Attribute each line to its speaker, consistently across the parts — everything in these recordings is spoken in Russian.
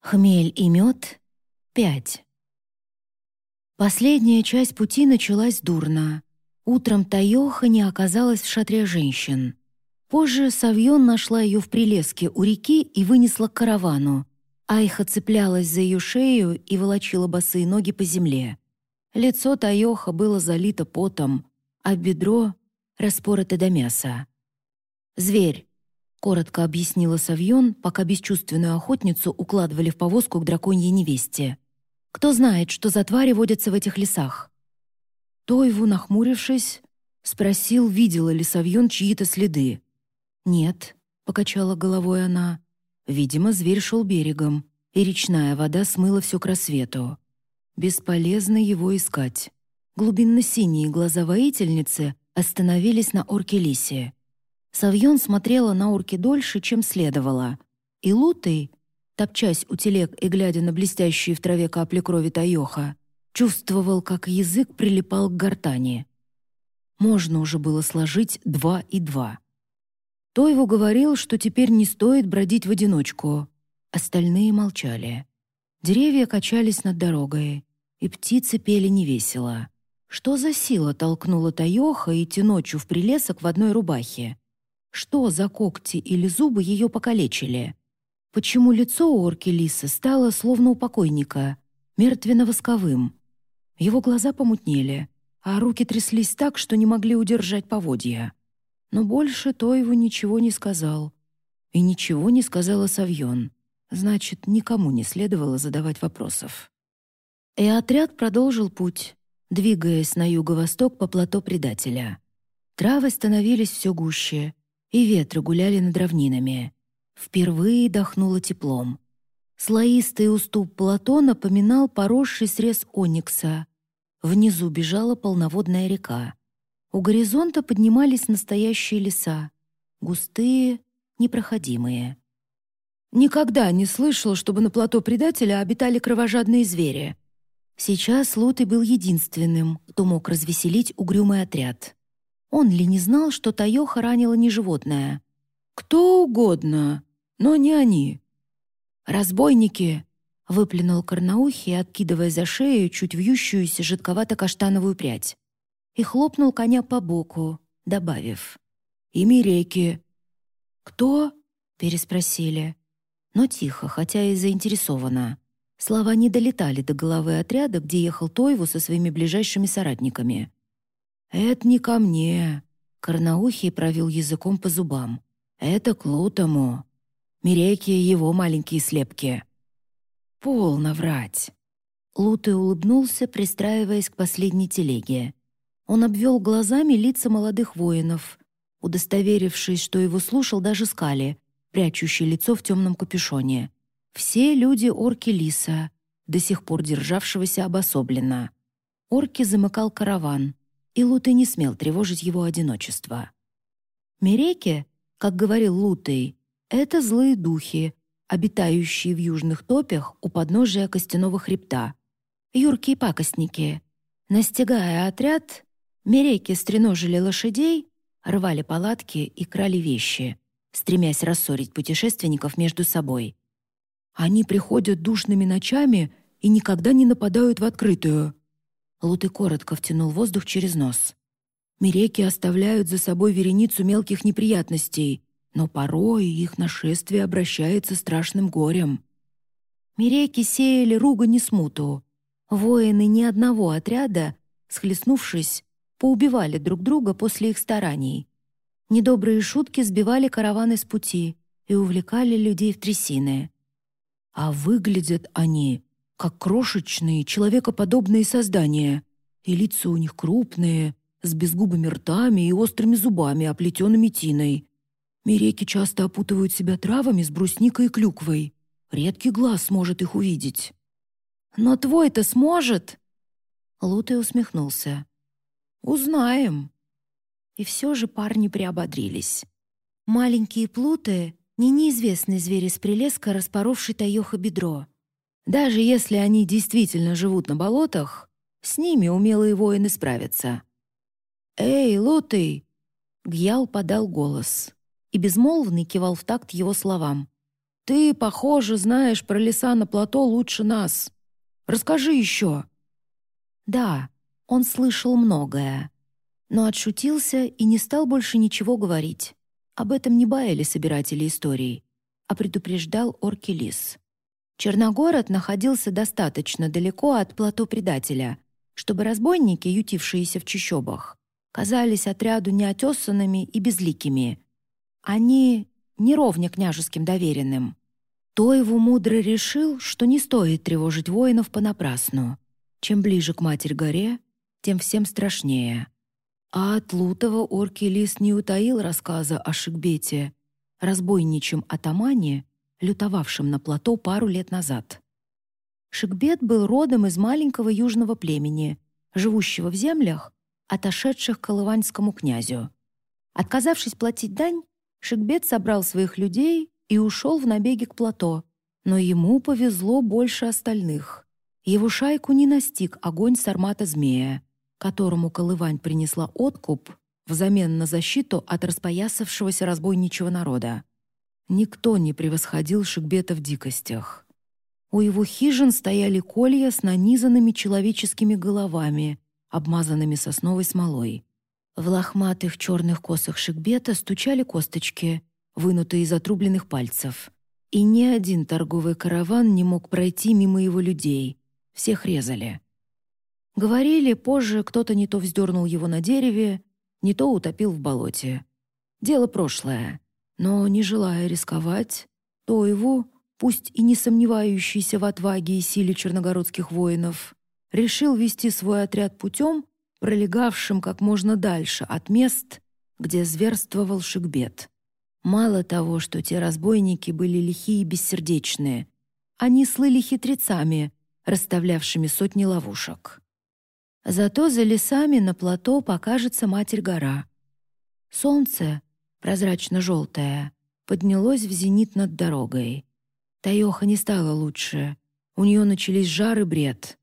Speaker 1: Хмель и мед — пять. Последняя часть пути началась дурно. Утром Таёха не оказалась в шатре женщин. Позже Савьон нашла ее в прилеске у реки и вынесла к каравану. Айха цеплялась за ее шею и волочила босые ноги по земле. Лицо Таёха было залито потом, а бедро распорото до мяса. «Зверь», — коротко объяснила Савьон, пока бесчувственную охотницу укладывали в повозку к драконьей невесте. «Кто знает, что за твари водятся в этих лесах?» Тойву, нахмурившись, спросил, видела ли Савьон чьи-то следы. «Нет», — покачала головой она. Видимо, зверь шел берегом, и речная вода смыла все к рассвету. Бесполезно его искать. Глубинно-синие глаза воительницы остановились на орке Лисе. Савьон смотрела на урки дольше, чем следовало. И Лутый, топчась у телег и глядя на блестящие в траве капли крови Таёха, чувствовал, как язык прилипал к гортани. Можно уже было сложить два и два. Тойву говорил, что теперь не стоит бродить в одиночку. Остальные молчали. Деревья качались над дорогой, и птицы пели невесело. Что за сила толкнула Таёха идти ночью в прилесок в одной рубахе? Что за когти или зубы ее покалечили? Почему лицо у орки Лиса стало словно у покойника, мертвенно-восковым? Его глаза помутнели, а руки тряслись так, что не могли удержать поводья. Но больше то его ничего не сказал. И ничего не сказала Савьон. Значит, никому не следовало задавать вопросов. И отряд продолжил путь, двигаясь на юго-восток по плато предателя. Травы становились все гуще — и ветры гуляли над равнинами. Впервые дохнуло теплом. Слоистый уступ плато напоминал поросший срез оникса. Внизу бежала полноводная река. У горизонта поднимались настоящие леса, густые, непроходимые. Никогда не слышал, чтобы на плато предателя обитали кровожадные звери. Сейчас Лутый был единственным, кто мог развеселить угрюмый отряд. Он ли не знал, что Таёха ранила не животное? «Кто угодно, но не они». «Разбойники!» — выплюнул Карнаухи, откидывая за шею чуть вьющуюся жидковато-каштановую прядь. И хлопнул коня по боку, добавив. «И Миреки». «Кто?» — переспросили. Но тихо, хотя и заинтересованно. Слова не долетали до головы отряда, где ехал Тойву со своими ближайшими соратниками. «Это не ко мне», — Карнаухий провел языком по зубам. «Это к Лутому. Миреки — его маленькие слепки». «Полно врать». Луты улыбнулся, пристраиваясь к последней телеге. Он обвел глазами лица молодых воинов, удостоверившись, что его слушал даже Скали, прячущий лицо в темном капюшоне. Все люди орки Лиса, до сих пор державшегося обособленно. Орки замыкал караван, и Лутый не смел тревожить его одиночество. Мереки, как говорил Лутый, это злые духи, обитающие в южных топях у подножия костяного хребта. Юркие пакостники. Настигая отряд, мереки стреножили лошадей, рвали палатки и крали вещи, стремясь рассорить путешественников между собой. Они приходят душными ночами и никогда не нападают в открытую. Луты коротко втянул воздух через нос. Миреки оставляют за собой вереницу мелких неприятностей, но порой их нашествие обращается страшным горем. Миреки сеяли ругань и смуту. Воины ни одного отряда, схлестнувшись, поубивали друг друга после их стараний. Недобрые шутки сбивали караваны с пути и увлекали людей в трясины. А выглядят они как крошечные, человекоподобные создания, и лица у них крупные, с безгубыми ртами и острыми зубами, оплетенными тиной. Миреки часто опутывают себя травами с брусникой и клюквой. Редкий глаз может их увидеть. «Но твой-то сможет?» Лутый усмехнулся. «Узнаем». И все же парни приободрились. Маленькие плуты — не неизвестный зверь из прилеска, распоровший Таёха бедро. Даже если они действительно живут на болотах, с ними умелые воины справятся. «Эй, Лутый!» Гьял подал голос, и безмолвный кивал в такт его словам. Ты, похоже, знаешь про леса на плато лучше нас. Расскажи еще». Да, он слышал многое, но отшутился и не стал больше ничего говорить. Об этом не баяли собиратели историй, а предупреждал Оркелис. Черногород находился достаточно далеко от плато предателя, чтобы разбойники, ютившиеся в чащобах, казались отряду неотесанными и безликими. Они не княжеским доверенным. То его мудро решил, что не стоит тревожить воинов понапрасну. Чем ближе к Матерь-горе, тем всем страшнее. А от Лутова орки лис не утаил рассказа о Шикбете, разбойничем атамане, лютовавшем на плато пару лет назад. Шикбет был родом из маленького южного племени, живущего в землях, отошедших к Колыванскому князю. Отказавшись платить дань, Шикбет собрал своих людей и ушел в набеги к плато, но ему повезло больше остальных. Его шайку не настиг огонь сармата-змея, которому Колывань принесла откуп взамен на защиту от распоясавшегося разбойничего народа. Никто не превосходил Шикбета в дикостях. У его хижин стояли колья с нанизанными человеческими головами, обмазанными сосновой смолой. В лохматых черных косах Шикбета стучали косточки, вынутые из отрубленных пальцев. И ни один торговый караван не мог пройти мимо его людей. Всех резали. Говорили, позже кто-то не то вздернул его на дереве, не то утопил в болоте. Дело прошлое. Но, не желая рисковать, то его пусть и не сомневающийся в отваге и силе черногородских воинов, решил вести свой отряд путем, пролегавшим как можно дальше от мест, где зверствовал Шикбет. Мало того, что те разбойники были лихие и бессердечные, они слыли хитрецами, расставлявшими сотни ловушек. Зато за лесами на плато покажется Матерь-гора. Солнце, прозрачно-желтое, поднялось в зенит над дорогой. Таёха не стало лучше. У нее начались жар и бред.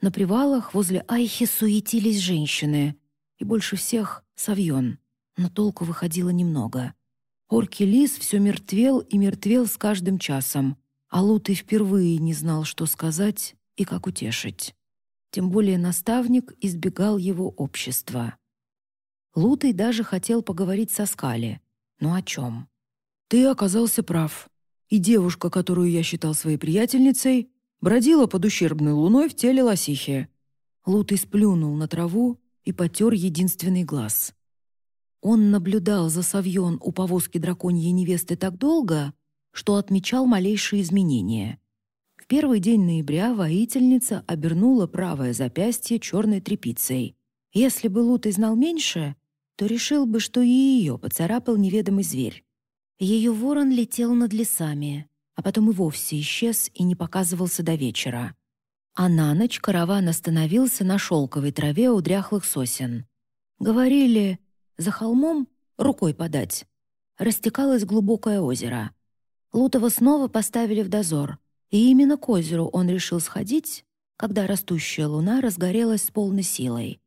Speaker 1: На привалах возле Айхи суетились женщины. И больше всех — Савьон. Но толку выходило немного. Орки Лис все мертвел и мертвел с каждым часом. А Лутый впервые не знал, что сказать и как утешить. Тем более наставник избегал его общества. Лутый даже хотел поговорить со Скали. Но о чем? «Ты оказался прав», и девушка, которую я считал своей приятельницей, бродила под ущербной луной в теле лосихи. Лутый сплюнул на траву и потер единственный глаз. Он наблюдал за Савьон у повозки драконьей невесты так долго, что отмечал малейшие изменения. В первый день ноября воительница обернула правое запястье черной тряпицей. Если бы Лутый знал меньше, то решил бы, что и ее поцарапал неведомый зверь. Ее ворон летел над лесами, а потом и вовсе исчез и не показывался до вечера. А на ночь караван остановился на шелковой траве у дряхлых сосен. Говорили, за холмом рукой подать. Растекалось глубокое озеро. Лутова снова поставили в дозор, и именно к озеру он решил сходить, когда растущая луна разгорелась с полной силой.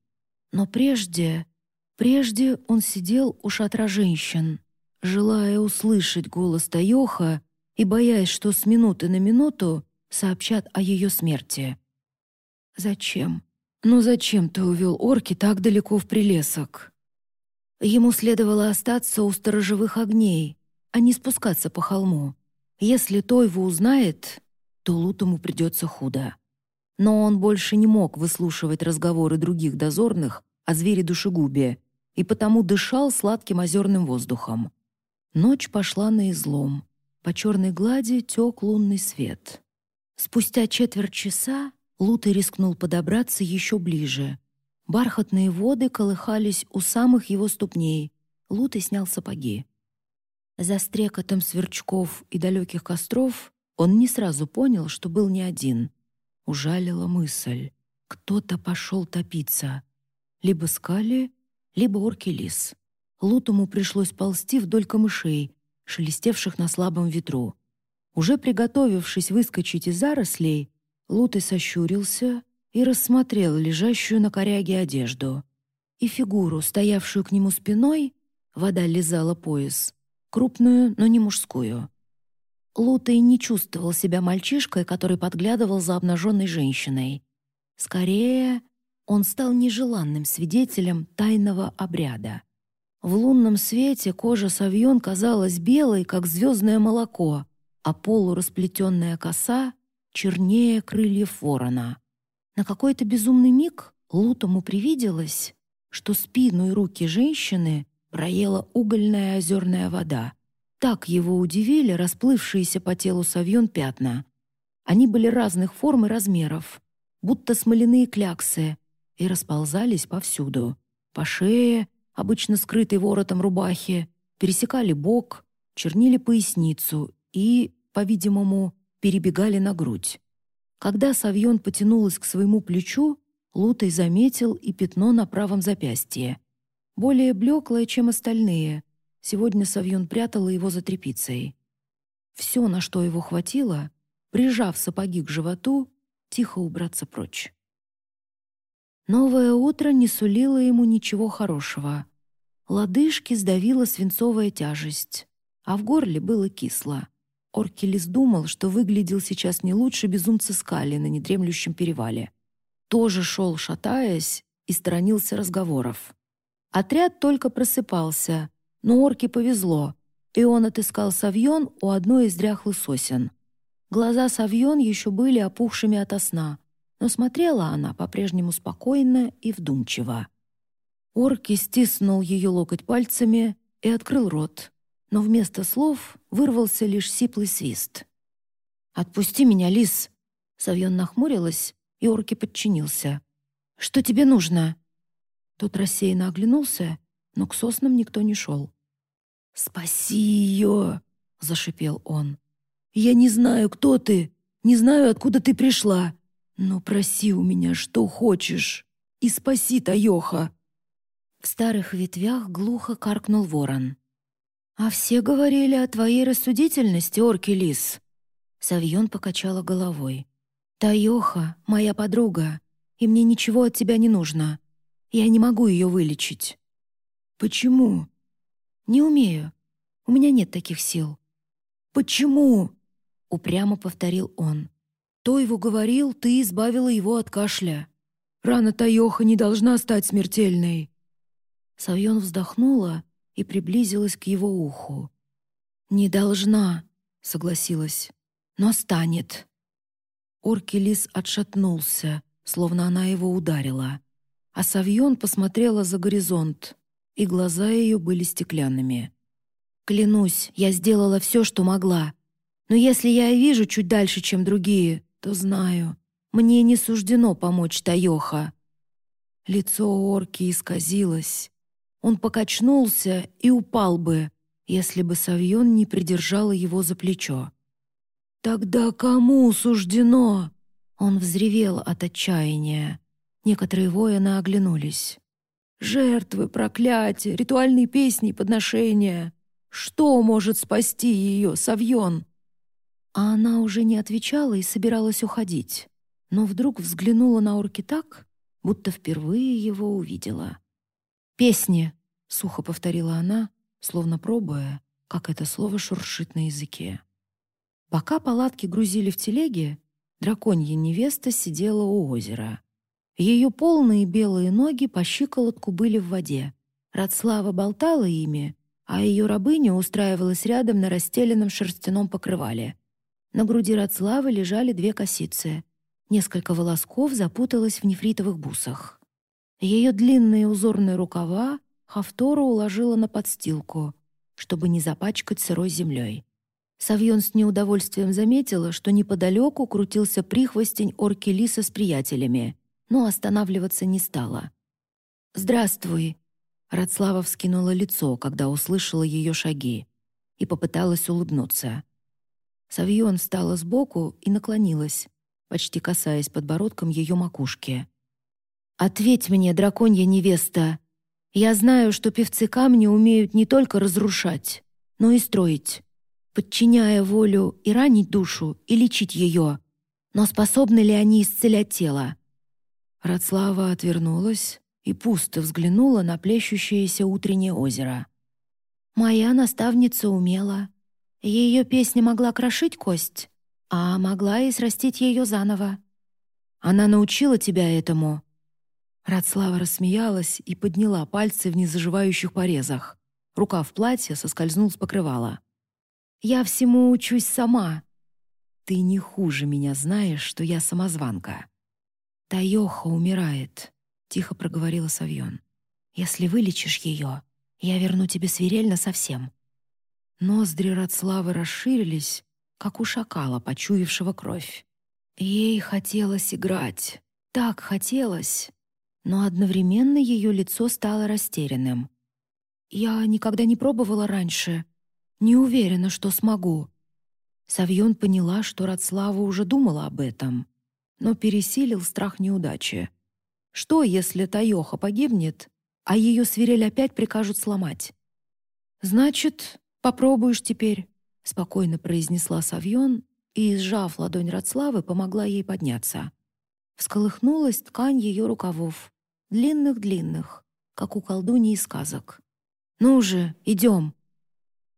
Speaker 1: Но прежде, прежде он сидел у шатра женщин, желая услышать голос Таёха и боясь, что с минуты на минуту сообщат о ее смерти. «Зачем? Ну зачем ты увел орки так далеко в прилесок?» Ему следовало остаться у сторожевых огней, а не спускаться по холму. Если Тойву узнает, то Лутому придется худо. Но он больше не мог выслушивать разговоры других дозорных о звере-душегубе и потому дышал сладким озерным воздухом. Ночь пошла на излом. По черной глади тек лунный свет. Спустя четверть часа Лутый рискнул подобраться еще ближе. Бархатные воды колыхались у самых его ступней. Лутый снял сапоги. За стрекотом сверчков и далеких костров он не сразу понял, что был не один. Ужалила мысль. Кто-то пошел топиться. Либо скали, либо орки лис. Лутому пришлось ползти вдоль камышей, шелестевших на слабом ветру. Уже приготовившись выскочить из зарослей, Лутый сощурился и рассмотрел лежащую на коряге одежду. И фигуру, стоявшую к нему спиной, вода лизала пояс, крупную, но не мужскую. Лутай не чувствовал себя мальчишкой, который подглядывал за обнаженной женщиной. Скорее, он стал нежеланным свидетелем тайного обряда. В лунном свете кожа Савьон казалась белой, как звездное молоко, а полурасплетенная коса — чернее крыльев ворона. На какой-то безумный миг Лутому привиделось, что спину и руки женщины проела угольная озерная вода. Так его удивили расплывшиеся по телу Савьон пятна. Они были разных форм и размеров, будто смоляные кляксы, и расползались повсюду. По шее, обычно скрытой воротом рубахи, пересекали бок, чернили поясницу и, по-видимому, перебегали на грудь. Когда Савьон потянулась к своему плечу, Лутай заметил и пятно на правом запястье. Более блеклое, чем остальные. Сегодня Савьон прятала его за тряпицей. Все, на что его хватило, прижав сапоги к животу, тихо убраться прочь. Новое утро не сулило ему ничего хорошего. Лодыжки сдавила свинцовая тяжесть, а в горле было кисло. Оркелис думал, что выглядел сейчас не лучше безумца Скали на недремлющем перевале. Тоже шел, шатаясь, и сторонился разговоров. Отряд только просыпался, но орке повезло, и он отыскал Савьон у одной из дряхлых сосен. Глаза Савьон еще были опухшими ото сна, но смотрела она по-прежнему спокойно и вдумчиво. Орки стиснул ее локоть пальцами и открыл рот, но вместо слов вырвался лишь сиплый свист. «Отпусти меня, лис!» Савьон нахмурилась, и Орки подчинился. «Что тебе нужно?» Тот рассеянно оглянулся, но к соснам никто не шел. «Спаси ее!» — зашипел он. «Я не знаю, кто ты, не знаю, откуда ты пришла, но проси у меня, что хочешь, и спаси Таёха!» В старых ветвях глухо каркнул ворон. «А все говорили о твоей рассудительности, Оркелис!» Савьон покачала головой. «Таёха — моя подруга, и мне ничего от тебя не нужно. Я не могу ее вылечить». «Почему?» «Не умею. У меня нет таких сил». «Почему?» — упрямо повторил он. «Тойву говорил, ты избавила его от кашля. Рана Таёха не должна стать смертельной». Савьон вздохнула и приблизилась к его уху. «Не должна», — согласилась, — «но станет». Оркелис отшатнулся, словно она его ударила. А Савьон посмотрела за горизонт, и глаза ее были стеклянными. «Клянусь, я сделала все, что могла. Но если я и вижу чуть дальше, чем другие, то знаю, мне не суждено помочь Таёха». Лицо орки исказилось. Он покачнулся и упал бы, если бы Савьон не придержала его за плечо. «Тогда кому суждено?» Он взревел от отчаяния. Некоторые воины оглянулись. «Жертвы, проклятия, ритуальные песни подношения. Что может спасти ее, Савьон?» А она уже не отвечала и собиралась уходить, но вдруг взглянула на орки так, будто впервые его увидела. «Песни», — сухо повторила она, словно пробуя, как это слово шуршит на языке. Пока палатки грузили в телеге, драконья невеста сидела у озера. Ее полные белые ноги по щиколотку были в воде. Радслава болтала ими, а ее рабыня устраивалась рядом на расстеленном шерстяном покрывале. На груди Радславы лежали две косицы. Несколько волосков запуталось в нефритовых бусах. Ее длинные узорные рукава Хавтора уложила на подстилку, чтобы не запачкать сырой землей. Савьон с неудовольствием заметила, что неподалеку крутился прихвостень орки Лиса с приятелями, но останавливаться не стала. «Здравствуй!» Радслава вскинула лицо, когда услышала ее шаги, и попыталась улыбнуться. Савьон встала сбоку и наклонилась, почти касаясь подбородком ее макушки. «Ответь мне, драконья невеста! Я знаю, что певцы камня умеют не только разрушать, но и строить, подчиняя волю и ранить душу, и лечить ее. Но способны ли они исцелять тело?» Радслава отвернулась и пусто взглянула на плещущееся утреннее озеро. «Моя наставница умела. Ее песня могла крошить кость, а могла и срастить ее заново. Она научила тебя этому». Радслава рассмеялась и подняла пальцы в незаживающих порезах. Рука в платье соскользнул с покрывала. «Я всему учусь сама». «Ты не хуже меня знаешь, что я самозванка». «Таёха умирает», — тихо проговорила Савьон. «Если вылечишь ее, я верну тебе свирель совсем. Ноздри Радславы расширились, как у шакала, почуявшего кровь. Ей хотелось играть, так хотелось, но одновременно ее лицо стало растерянным. «Я никогда не пробовала раньше. Не уверена, что смогу». Савьон поняла, что Радслава уже думала об этом, но пересилил страх неудачи. Что, если Таёха погибнет, а ее свирель опять прикажут сломать? «Значит, попробуешь теперь», — спокойно произнесла Савьон и, сжав ладонь Радславы, помогла ей подняться. Всколыхнулась ткань ее рукавов, длинных-длинных, как у колдуньи из сказок. «Ну же, идем!»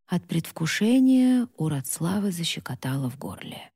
Speaker 1: От предвкушения у Радславы защекотало в горле.